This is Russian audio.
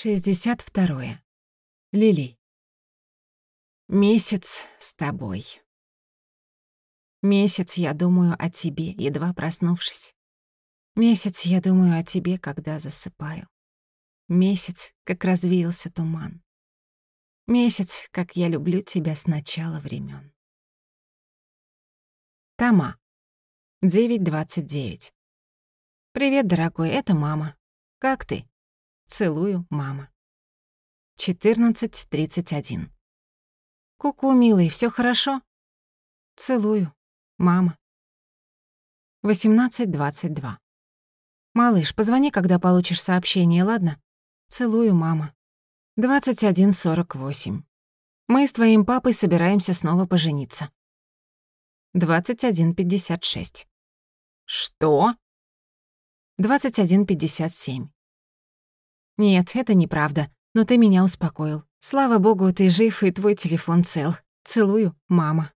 62. Лили. Месяц с тобой. Месяц я думаю о тебе, едва проснувшись. Месяц я думаю о тебе, когда засыпаю. Месяц, как развеялся туман. Месяц, как я люблю тебя с начала времен. Тома. 9.29. Привет, дорогой, это мама. Как ты? Целую, мама. 14.31. Ку-ку, милый, всё хорошо? Целую, мама. 18.22. Малыш, позвони, когда получишь сообщение, ладно? Целую, мама. 21.48. Мы с твоим папой собираемся снова пожениться. 21.56. Что? 21.57. Нет, это неправда, но ты меня успокоил. Слава богу, ты жив и твой телефон цел. Целую, мама.